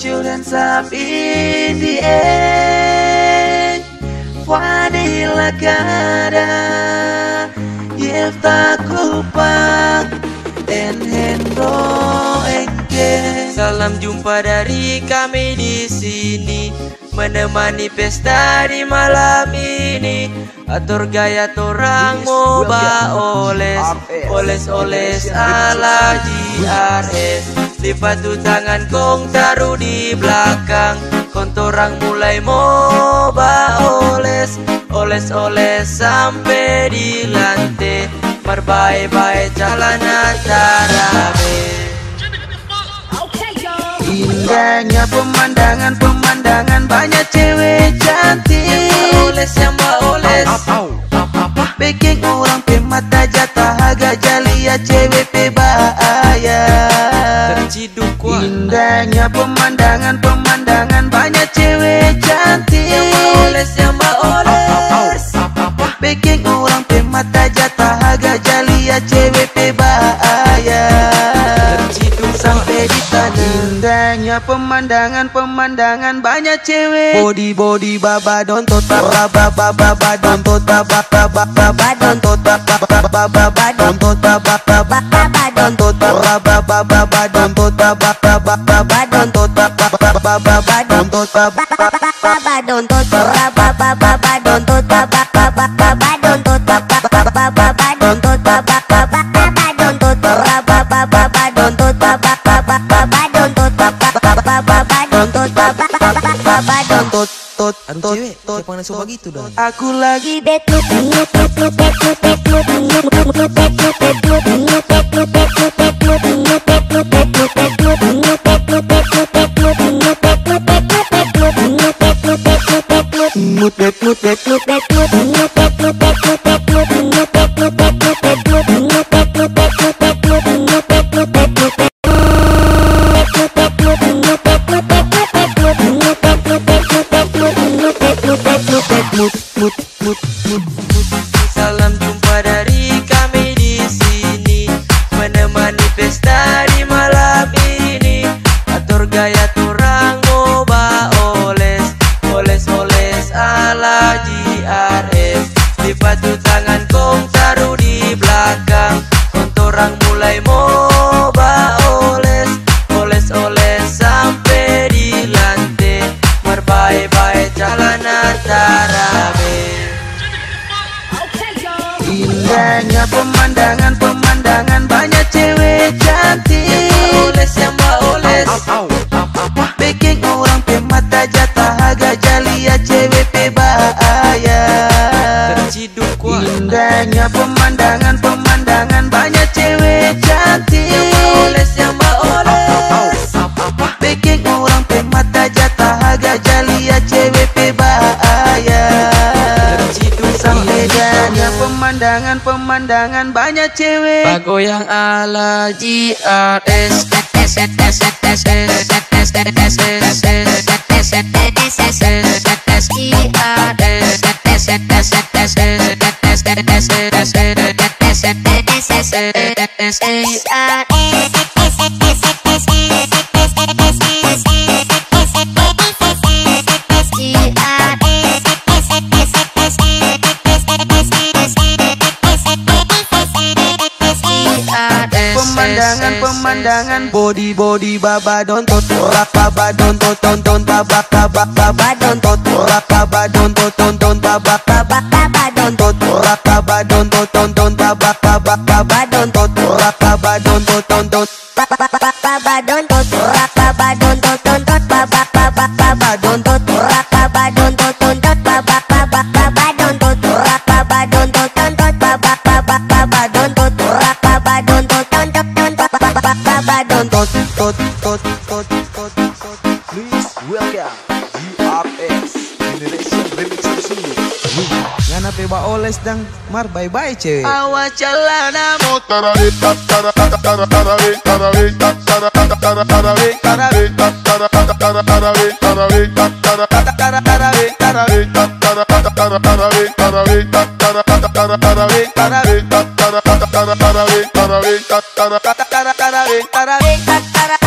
hands up in the air. Vanilla kada Yefta kupak And Hendro Engke Salam jumpa dari kami di sini. Menemani pesta di malam ini. Atur gaya torang moba oles. Oles-oles ala GRS Lipat tu tangan kong taruh di belakang. Kontorang mulai moba oles Oles-oles sampai di lantai. Marbai-bai jalan antara Indahnya pemandangan pemandangan banyak cewek cantik. Oles yang oles. Bikin orang pe mata jatah harga jalia cewek Dukwa Indahnya pemandangan-pemandangan Banyak cewek cantik Yang mau les, yang mau les bikin orang pemata jatah Agak jalia cewek pebaya Sampai di tanah Indahnya pemandangan-pemandangan Banyak cewek Body-body baba don Tota baba Tota babababadon Tota baba Tota babababadon Tota baba baba baba baba baba don't tot baba baba baba don't tot baba baba baba don't tot baba baba baba don't tot baba baba baba don't tot baba baba baba baba don't tot Aduh gitu dah? Aku lagi betut betut Bikin orang pemata jatah harga jalia ya, CWP bahaya. Terciduk Indahnya pemandangan-pemandangan banyak cewek cantik. Yang mau les, yang mau Bikin orang pemata jatah harga jalia ya, CWP bahaya. Terciduk Sampai pemandangan-pemandangan banyak cewek. Bago yang ala GRS Hey. pemandangan. Body body babadon tot rak babadon tot ton ton babak babadon tot babadon tot ton ton babak Boys dan mar bye bye cuy. Awas celana. Tara